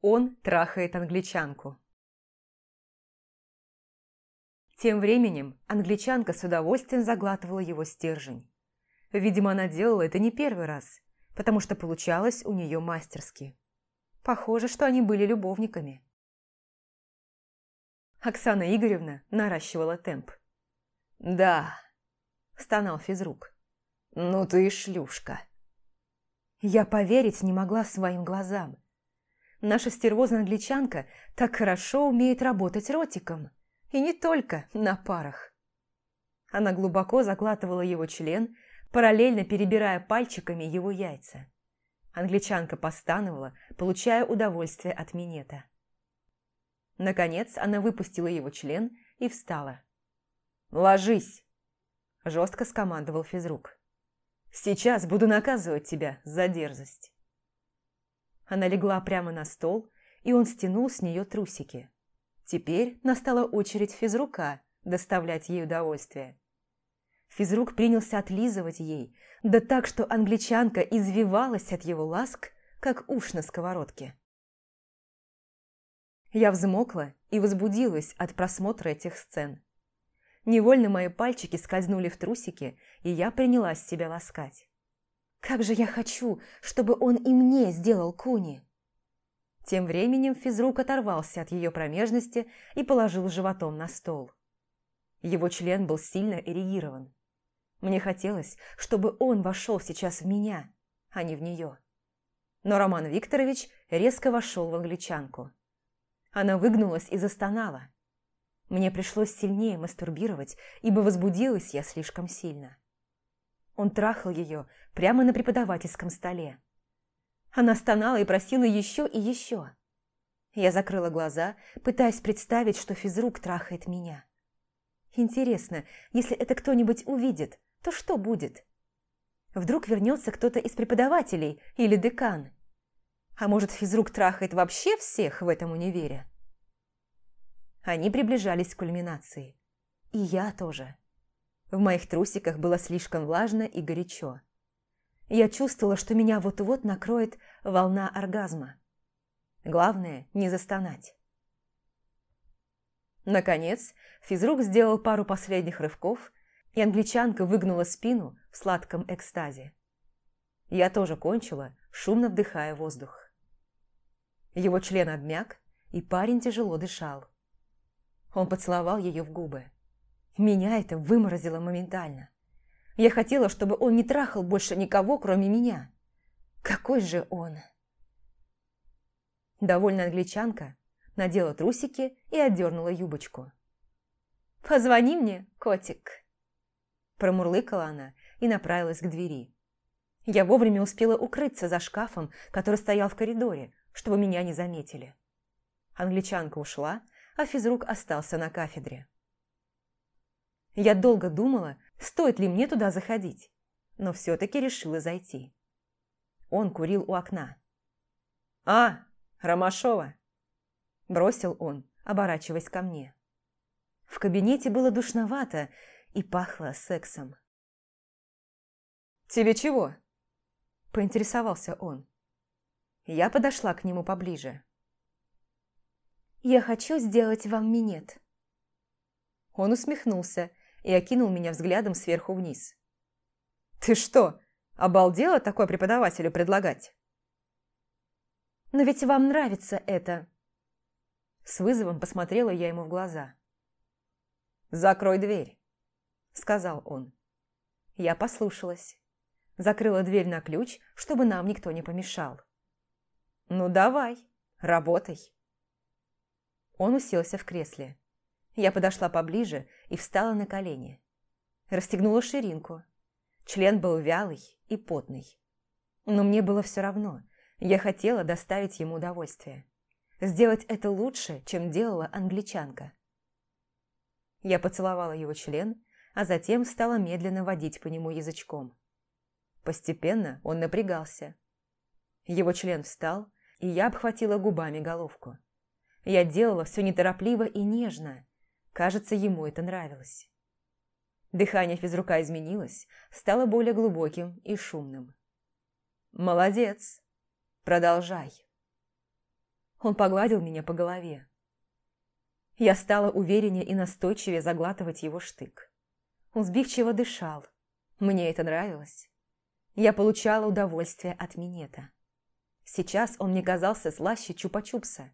Он трахает англичанку. Тем временем англичанка с удовольствием заглатывала его стержень. Видимо, она делала это не первый раз, потому что получалось у нее мастерски. Похоже, что они были любовниками. Оксана Игоревна наращивала темп. «Да», – стонал физрук. «Ну ты и шлюшка». Я поверить не могла своим глазам. Наша стервозная англичанка так хорошо умеет работать ротиком. И не только на парах. Она глубоко заглатывала его член, параллельно перебирая пальчиками его яйца. Англичанка постановала, получая удовольствие от минета. Наконец она выпустила его член и встала. «Ложись!» – жестко скомандовал физрук. «Сейчас буду наказывать тебя за дерзость». Она легла прямо на стол, и он стянул с нее трусики. Теперь настала очередь физрука доставлять ей удовольствие. Физрук принялся отлизывать ей, да так, что англичанка извивалась от его ласк, как уж на сковородке. Я взмокла и возбудилась от просмотра этих сцен. Невольно мои пальчики скользнули в трусики, и я принялась себя ласкать. Как же я хочу, чтобы он и мне сделал куни! Тем временем физрук оторвался от ее промежности и положил животом на стол. Его член был сильно эрегирован. Мне хотелось, чтобы он вошел сейчас в меня, а не в нее. Но Роман Викторович резко вошел в англичанку. Она выгнулась и застонала. Мне пришлось сильнее мастурбировать, ибо возбудилась я слишком сильно. Он трахал ее прямо на преподавательском столе. Она стонала и просила еще и еще. Я закрыла глаза, пытаясь представить, что физрук трахает меня. Интересно, если это кто-нибудь увидит, то что будет? Вдруг вернется кто-то из преподавателей или декан? А может, физрук трахает вообще всех в этом универе? Они приближались к кульминации. И я тоже. В моих трусиках было слишком влажно и горячо. Я чувствовала, что меня вот-вот накроет волна оргазма. Главное – не застонать. Наконец, физрук сделал пару последних рывков, и англичанка выгнула спину в сладком экстазе. Я тоже кончила, шумно вдыхая воздух. Его член обмяк, и парень тяжело дышал. Он поцеловал ее в губы. Меня это выморозило моментально. Я хотела, чтобы он не трахал больше никого, кроме меня. Какой же он? Довольная англичанка надела трусики и отдернула юбочку. «Позвони мне, котик!» Промурлыкала она и направилась к двери. Я вовремя успела укрыться за шкафом, который стоял в коридоре, чтобы меня не заметили. Англичанка ушла, а физрук остался на кафедре. Я долго думала, стоит ли мне туда заходить, но все-таки решила зайти. Он курил у окна. «А, Ромашова!» Бросил он, оборачиваясь ко мне. В кабинете было душновато и пахло сексом. «Тебе чего?» – поинтересовался он. Я подошла к нему поближе. «Я хочу сделать вам минет». Он усмехнулся и окинул меня взглядом сверху вниз. «Ты что, обалдела такое преподавателю предлагать?» «Но ведь вам нравится это!» С вызовом посмотрела я ему в глаза. «Закрой дверь», — сказал он. Я послушалась. Закрыла дверь на ключ, чтобы нам никто не помешал. «Ну давай, работай». Он уселся в кресле. Я подошла поближе и встала на колени. Расстегнула ширинку. Член был вялый и потный. Но мне было все равно. Я хотела доставить ему удовольствие. Сделать это лучше, чем делала англичанка. Я поцеловала его член, а затем стала медленно водить по нему язычком. Постепенно он напрягался. Его член встал, и я обхватила губами головку. Я делала все неторопливо и нежно, Кажется, ему это нравилось. Дыхание физрука изменилось, стало более глубоким и шумным. «Молодец! Продолжай!» Он погладил меня по голове. Я стала увереннее и настойчивее заглатывать его штык. Он сбивчиво дышал. Мне это нравилось. Я получала удовольствие от минета. Сейчас он мне казался слаще чупа-чупса.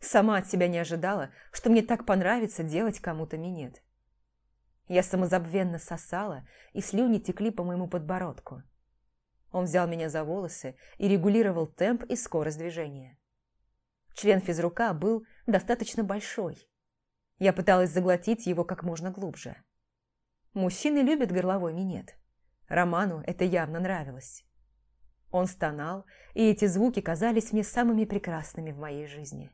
Сама от себя не ожидала, что мне так понравится делать кому-то минет. Я самозабвенно сосала, и слюни текли по моему подбородку. Он взял меня за волосы и регулировал темп и скорость движения. Член физрука был достаточно большой. Я пыталась заглотить его как можно глубже. Мужчины любят горловой минет. Роману это явно нравилось. Он стонал, и эти звуки казались мне самыми прекрасными в моей жизни.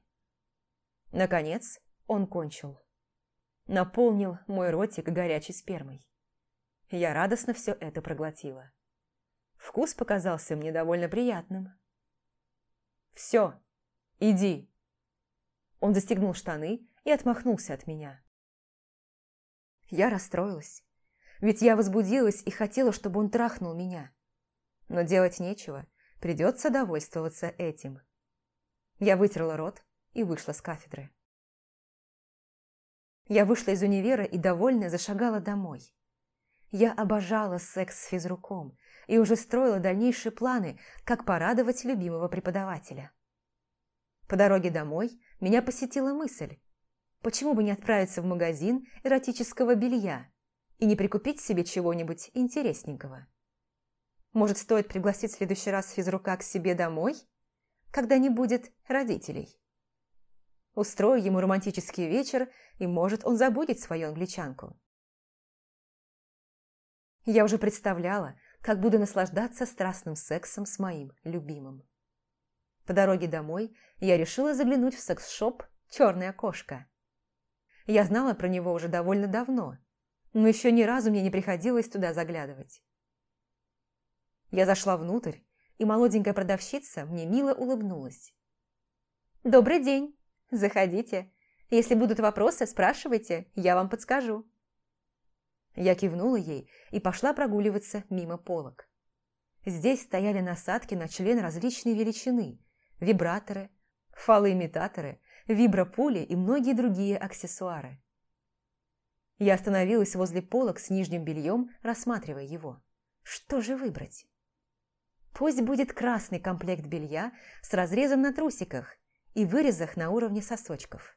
Наконец, он кончил. Наполнил мой ротик горячей спермой. Я радостно все это проглотила. Вкус показался мне довольно приятным. «Все, иди!» Он застегнул штаны и отмахнулся от меня. Я расстроилась, ведь я возбудилась и хотела, чтобы он трахнул меня. Но делать нечего, придется довольствоваться этим. Я вытерла рот и вышла с кафедры. Я вышла из универа и, довольная, зашагала домой. Я обожала секс с физруком и уже строила дальнейшие планы, как порадовать любимого преподавателя. По дороге домой меня посетила мысль, почему бы не отправиться в магазин эротического белья и не прикупить себе чего-нибудь интересненького. Может, стоит пригласить в следующий раз физрука к себе домой, когда не будет родителей? Устрою ему романтический вечер, и, может, он забудет свою англичанку. Я уже представляла, как буду наслаждаться страстным сексом с моим любимым. По дороге домой я решила заглянуть в секс-шоп «Черная кошка». Я знала про него уже довольно давно, но еще ни разу мне не приходилось туда заглядывать. Я зашла внутрь, и молоденькая продавщица мне мило улыбнулась. «Добрый день! Заходите. Если будут вопросы, спрашивайте, я вам подскажу». Я кивнула ей и пошла прогуливаться мимо полок. Здесь стояли насадки на член различной величины, вибраторы, фалоимитаторы, вибропули и многие другие аксессуары. Я остановилась возле полок с нижним бельем, рассматривая его. Что же выбрать? Пусть будет красный комплект белья с разрезом на трусиках и вырезах на уровне сосочков.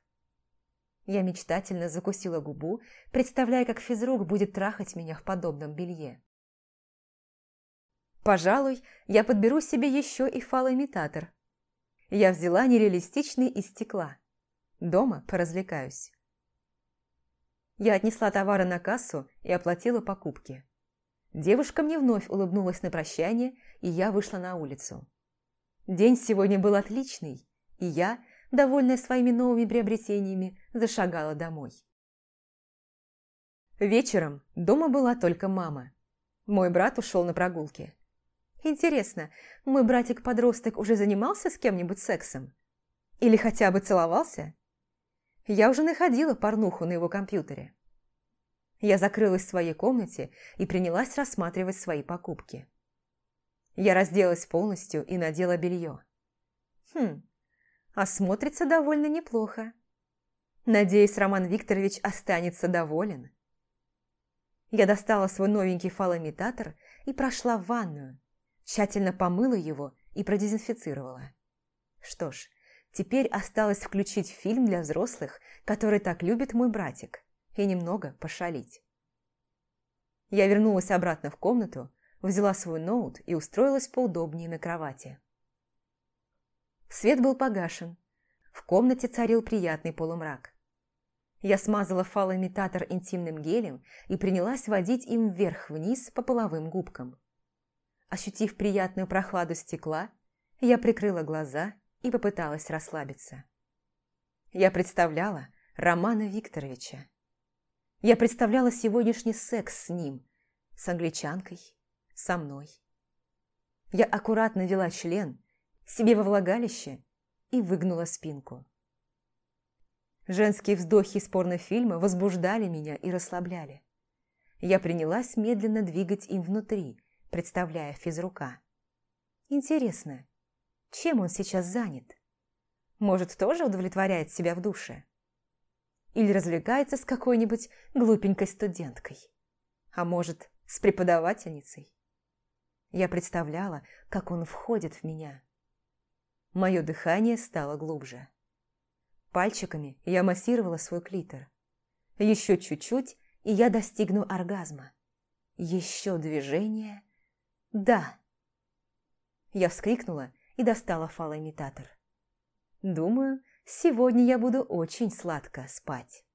Я мечтательно закусила губу, представляя, как физрук будет трахать меня в подобном белье. Пожалуй, я подберу себе еще и фалоимитатор. Я взяла нереалистичный из стекла. Дома поразвлекаюсь. Я отнесла товары на кассу и оплатила покупки. Девушка мне вновь улыбнулась на прощание, и я вышла на улицу. День сегодня был отличный, и я, довольная своими новыми приобретениями, зашагала домой. Вечером дома была только мама. Мой брат ушел на прогулки. Интересно, мой братик-подросток уже занимался с кем-нибудь сексом? Или хотя бы целовался? Я уже находила порнуху на его компьютере. Я закрылась в своей комнате и принялась рассматривать свои покупки. Я разделась полностью и надела белье. Хм, а смотрится довольно неплохо. Надеюсь, Роман Викторович останется доволен. Я достала свой новенький фалоимитатор и прошла в ванную, тщательно помыла его и продезинфицировала. Что ж, Теперь осталось включить фильм для взрослых, который так любит мой братик, и немного пошалить. Я вернулась обратно в комнату, взяла свой ноут и устроилась поудобнее на кровати. Свет был погашен. В комнате царил приятный полумрак. Я смазала фалоимитатор интимным гелем и принялась водить им вверх-вниз по половым губкам. Ощутив приятную прохладу стекла, я прикрыла глаза и попыталась расслабиться. Я представляла Романа Викторовича. Я представляла сегодняшний секс с ним, с англичанкой, со мной. Я аккуратно вела член себе во влагалище и выгнула спинку. Женские вздохи из порнофильма возбуждали меня и расслабляли. Я принялась медленно двигать им внутри, представляя физрука. Интересно, чем он сейчас занят? Может, тоже удовлетворяет себя в душе? Или развлекается с какой-нибудь глупенькой студенткой? А может, с преподавательницей? Я представляла, как он входит в меня. Мое дыхание стало глубже. Пальчиками я массировала свой клитор. Еще чуть-чуть, и я достигну оргазма. Еще движение. Да. Я вскрикнула и достала фалоимитатор. Думаю, сегодня я буду очень сладко спать.